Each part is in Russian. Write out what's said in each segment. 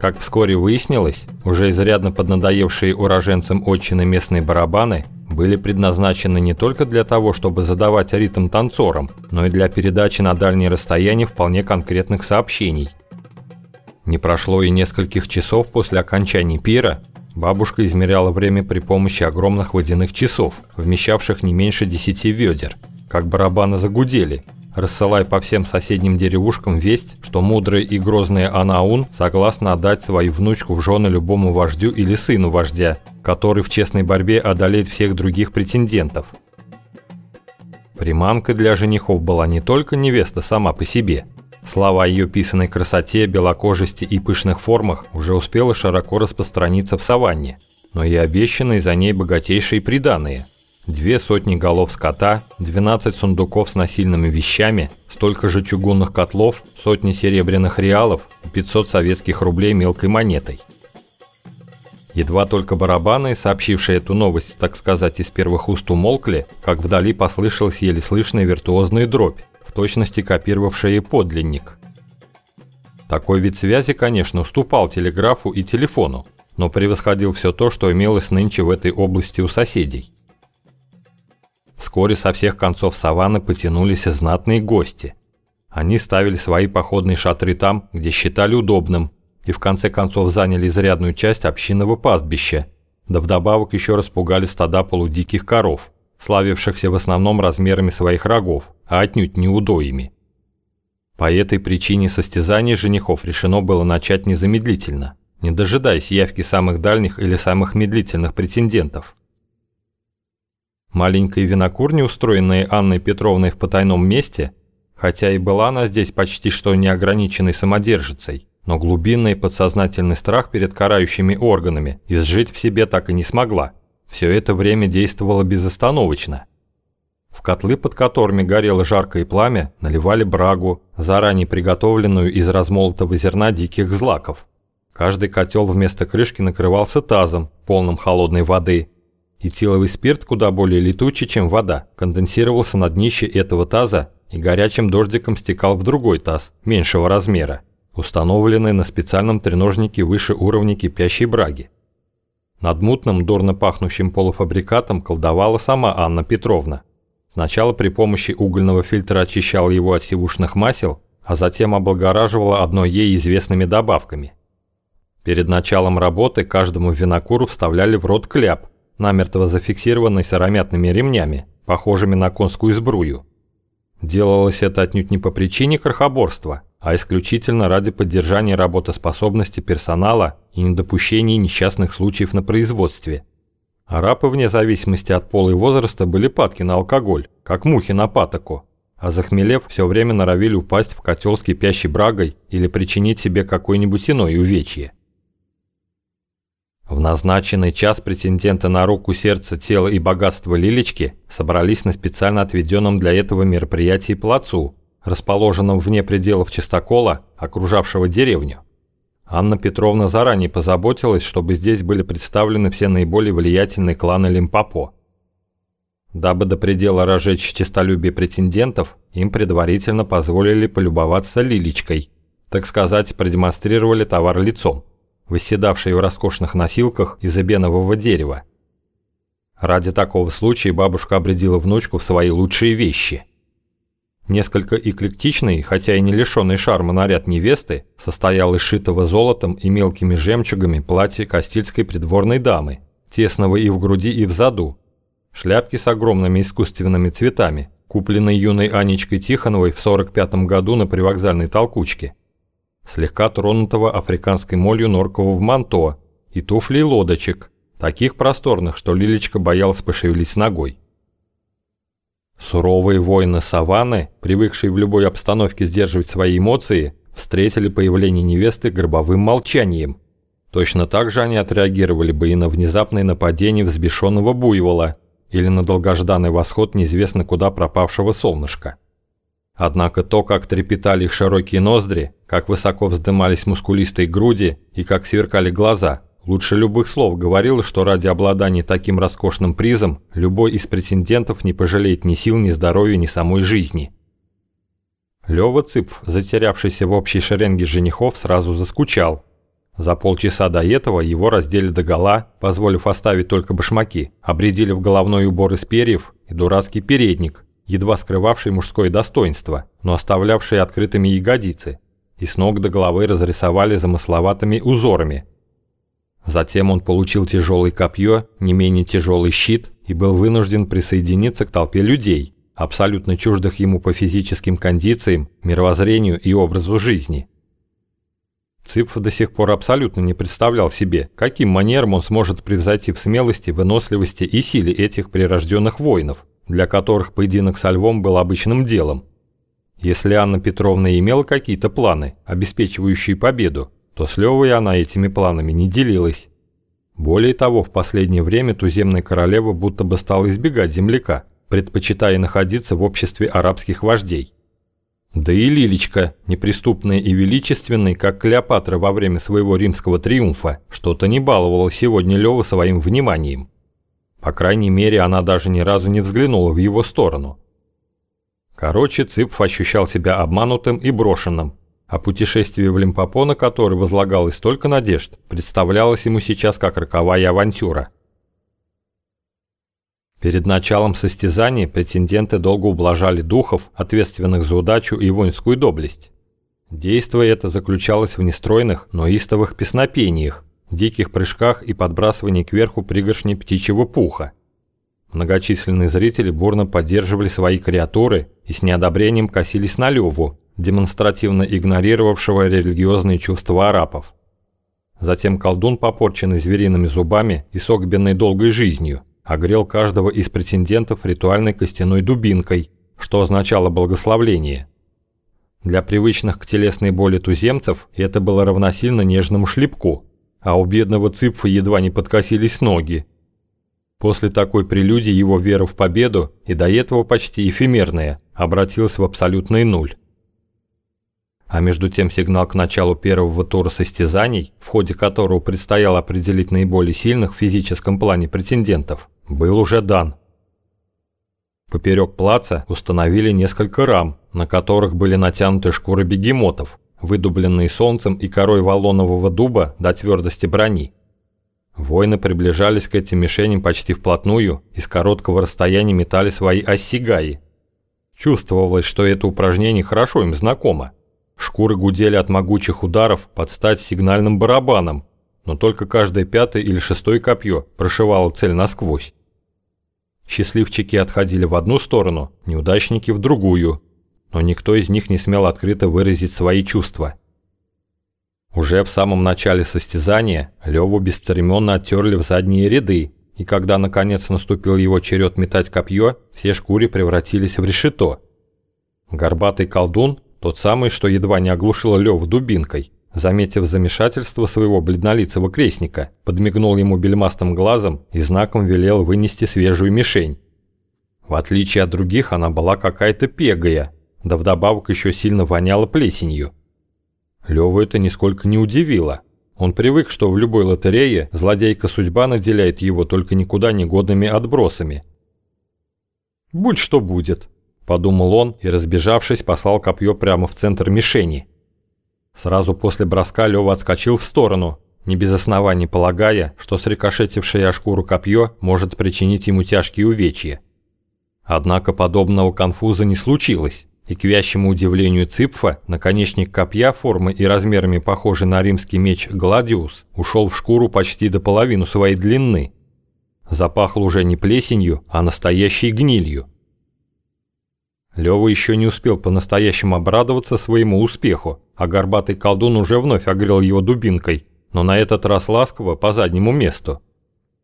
Как вскоре выяснилось, уже изрядно поднадоевшие уроженцам отчины местные барабаны были предназначены не только для того, чтобы задавать ритм танцорам, но и для передачи на дальние расстояния вполне конкретных сообщений. Не прошло и нескольких часов после окончания пира, бабушка измеряла время при помощи огромных водяных часов, вмещавших не меньше 10 ведер, как барабаны загудели – рассылая по всем соседним деревушкам весть, что мудрый и грозный Анаун согласна отдать свою внучку в жены любому вождю или сыну вождя, который в честной борьбе одолеет всех других претендентов. Приманкой для женихов была не только невеста сама по себе. Слава о ее писаной красоте, белокожести и пышных формах уже успела широко распространиться в саванне, но и обещанные за ней богатейшие приданые – Две сотни голов скота, 12 сундуков с насильными вещами, столько же чугунных котлов, сотни серебряных реалов и 500 советских рублей мелкой монетой. Едва только барабаны, сообщившие эту новость, так сказать, из первых уст умолкли, как вдали послышалась еле слышная виртуозная дробь, в точности копировавшая подлинник. Такой вид связи, конечно, уступал телеграфу и телефону, но превосходил все то, что имелось нынче в этой области у соседей. Вскоре со всех концов саванны потянулись знатные гости. Они ставили свои походные шатры там, где считали удобным, и в конце концов заняли изрядную часть общинного пастбища, да вдобавок еще распугали стада полудиких коров, славившихся в основном размерами своих рогов, а отнюдь не удоями. По этой причине состязание женихов решено было начать незамедлительно, не дожидаясь явки самых дальних или самых медлительных претендентов – Маленькая винокурня, устроенная Анной Петровной в потайном месте, хотя и была она здесь почти что неограниченной самодержицей, но глубинный подсознательный страх перед карающими органами изжить в себе так и не смогла. Все это время действовало безостановочно. В котлы, под которыми горело жаркое пламя, наливали брагу, заранее приготовленную из размолотого зерна диких злаков. Каждый котел вместо крышки накрывался тазом, полным холодной воды – Этиловый спирт, куда более летучий, чем вода, конденсировался на днище этого таза и горячим дождиком стекал в другой таз, меньшего размера, установленный на специальном треножнике выше уровня кипящей браги. Над мутным, дурно пахнущим полуфабрикатом колдовала сама Анна Петровна. Сначала при помощи угольного фильтра очищала его от сивушных масел, а затем облагораживала одной ей известными добавками. Перед началом работы каждому винокуру вставляли в рот кляп, намертво зафиксированный сыромятными ремнями, похожими на конскую сбрую. Делалось это отнюдь не по причине крохоборства, а исключительно ради поддержания работоспособности персонала и недопущения несчастных случаев на производстве. Арабы, вне зависимости от пола и возраста, были падки на алкоголь, как мухи на патоку, а захмелев, все время норовили упасть в котел с кипящей брагой или причинить себе какое-нибудь иное увечье. В назначенный час претенденты на руку, сердце, тело и богатство Лилечки собрались на специально отведенном для этого мероприятии плацу, расположенном вне пределов чистокола, окружавшего деревню. Анна Петровна заранее позаботилась, чтобы здесь были представлены все наиболее влиятельные кланы Лимпопо. Дабы до предела разжечь честолюбие претендентов, им предварительно позволили полюбоваться Лилечкой, так сказать, продемонстрировали товар лицом восседавшей в роскошных носилках из эбенового дерева. Ради такого случая бабушка обрядила внучку в свои лучшие вещи. Несколько эклектичный, хотя и не лишенный шарма наряд невесты, состоял из шитого золотом и мелкими жемчугами платья кастильской придворной дамы, тесного и в груди, и в заду, шляпки с огромными искусственными цветами, купленной юной Анечкой Тихоновой в 45 году на привокзальной толкучке, слегка тронутого африканской молью норкового манто и туфлей лодочек, таких просторных, что Лилечка боялась пошевелить ногой. Суровые воины саванны, привыкшие в любой обстановке сдерживать свои эмоции, встретили появление невесты гробовым молчанием. Точно так же они отреагировали бы и на внезапное нападение взбешенного буйвола или на долгожданный восход неизвестно куда пропавшего солнышка. Однако то, как трепетали их широкие ноздри, как высоко вздымались мускулистые груди и как сверкали глаза, лучше любых слов говорило, что ради обладания таким роскошным призом любой из претендентов не пожалеет ни сил, ни здоровья, ни самой жизни. Лёва Цыпф, затерявшийся в общей шеренге женихов, сразу заскучал. За полчаса до этого его раздели догола, позволив оставить только башмаки, обредили в головной убор из перьев и дурацкий передник, едва скрывавший мужское достоинство, но оставлявший открытыми ягодицы, и с ног до головы разрисовали замысловатыми узорами. Затем он получил тяжелое копье, не менее тяжелый щит и был вынужден присоединиться к толпе людей, абсолютно чуждых ему по физическим кондициям, мировоззрению и образу жизни. Цыпф до сих пор абсолютно не представлял себе, каким манером он сможет превзойти в смелости, выносливости и силе этих прирожденных воинов, для которых поединок со львом был обычным делом. Если Анна Петровна имела какие-то планы, обеспечивающие победу, то с Левой она этими планами не делилась. Более того, в последнее время туземная королева будто бы стала избегать земляка, предпочитая находиться в обществе арабских вождей. Да и Лилечка, неприступная и величественная, как Клеопатра во время своего римского триумфа, что-то не баловала сегодня Лёва своим вниманием. По крайней мере, она даже ни разу не взглянула в его сторону. Короче, Цыпф ощущал себя обманутым и брошенным, а путешествие в Лимпопо, на которое возлагалось столько надежд, представлялось ему сейчас как роковая авантюра – Перед началом состязаний претенденты долго ублажали духов, ответственных за удачу и воинскую доблесть. Действие это заключалось в нестройных, но истовых песнопениях, диких прыжках и подбрасывании кверху пригоршней птичьего пуха. Многочисленные зрители бурно поддерживали свои креатуры и с неодобрением косились на Леву, демонстративно игнорировавшего религиозные чувства арапов. Затем колдун, попорченный звериными зубами и согбенной долгой жизнью, огрел каждого из претендентов ритуальной костяной дубинкой, что означало благословление. Для привычных к телесной боли туземцев это было равносильно нежному шлепку, а у бедного цыпфа едва не подкосились ноги. После такой прелюдии его вера в победу, и до этого почти эфемерная, обратилась в абсолютный нуль. А между тем сигнал к началу первого тура состязаний, в ходе которого предстояло определить наиболее сильных в физическом плане претендентов, был уже дан. Поперек плаца установили несколько рам, на которых были натянуты шкуры бегемотов, выдубленные солнцем и корой валонового дуба до твердости брони. Воины приближались к этим мишеням почти вплотную и с короткого расстояния метали свои осигаи. Чувствовалось, что это упражнение хорошо им знакомо. Шкуры гудели от могучих ударов под стать сигнальным барабаном, но только каждое пятое или шестое копье прошивало цель насквозь. Счастливчики отходили в одну сторону, неудачники в другую, но никто из них не смел открыто выразить свои чувства. Уже в самом начале состязания Леву бесцеремонно оттерли в задние ряды, и когда наконец наступил его черед метать копье, все шкуры превратились в решето. Горбатый колдун, тот самый, что едва не оглушил Леву дубинкой, заметив замешательство своего бледнолицего крестника, подмигнул ему бельмастым глазом и знаком велел вынести свежую мишень. В отличие от других, она была какая-то пегая, да вдобавок еще сильно воняла плесенью. Леву это нисколько не удивило. Он привык, что в любой лотерее злодейка судьба наделяет его только никуда не годными отбросами. «Будь что будет», – подумал он и, разбежавшись, послал копье прямо в центр мишени. Сразу после броска Лёва отскочил в сторону, не без оснований полагая, что срикошетившее о шкуру копье может причинить ему тяжкие увечья. Однако подобного конфуза не случилось, и к вящему удивлению Ципфа наконечник копья формы и размерами похожий на римский меч Гладиус ушел в шкуру почти до половины своей длины. Запахло уже не плесенью, а настоящей гнилью. Лёва еще не успел по-настоящему обрадоваться своему успеху, а горбатый колдун уже вновь огрел его дубинкой, но на этот раз ласково по заднему месту.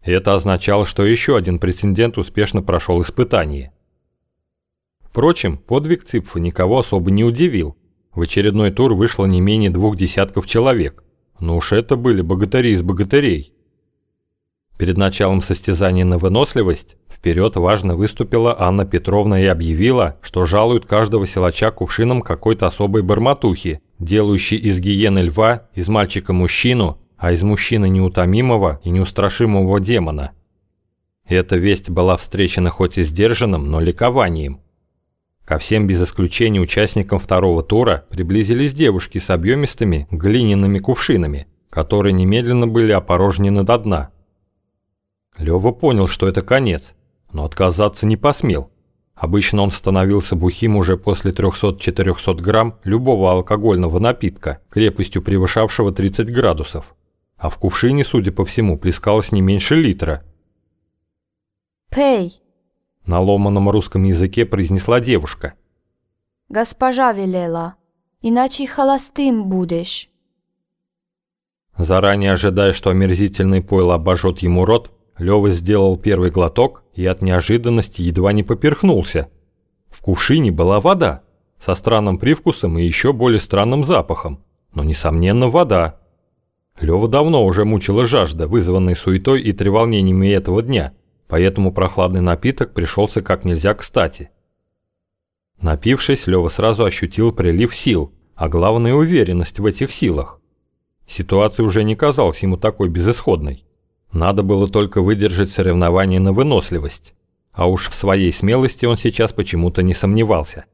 Это означало, что еще один претендент успешно прошел испытание. Впрочем, подвиг Ципфа никого особо не удивил. В очередной тур вышло не менее двух десятков человек. Но уж это были богатыри из богатырей. Перед началом состязания на выносливость вперед важно выступила Анна Петровна и объявила, что жалуют каждого силача кувшином какой-то особой барматухи, делающей из гиены льва, из мальчика мужчину, а из мужчины неутомимого и неустрашимого демона. Эта весть была встречена хоть и сдержанным, но ликованием. Ко всем без исключения участникам второго тура приблизились девушки с объемистыми глиняными кувшинами, которые немедленно были опорожнены до дна. Лёва понял, что это конец, но отказаться не посмел. Обычно он становился бухим уже после 300-400 грамм любого алкогольного напитка, крепостью превышавшего 30 градусов. А в кувшине, судя по всему, плескалось не меньше литра. «Пей!» На ломаном русском языке произнесла девушка. «Госпожа велела, иначе холостым будешь». Заранее ожидая, что омерзительный пойл обожжет ему рот, Лёва сделал первый глоток и от неожиданности едва не поперхнулся. В кувшине была вода, со странным привкусом и еще более странным запахом, но, несомненно, вода. Лёва давно уже мучила жажда, вызванная суетой и треволнениями этого дня, поэтому прохладный напиток пришелся как нельзя кстати. Напившись, Лёва сразу ощутил прилив сил, а главное уверенность в этих силах. Ситуация уже не казалась ему такой безысходной. Надо было только выдержать соревнование на выносливость. А уж в своей смелости он сейчас почему-то не сомневался.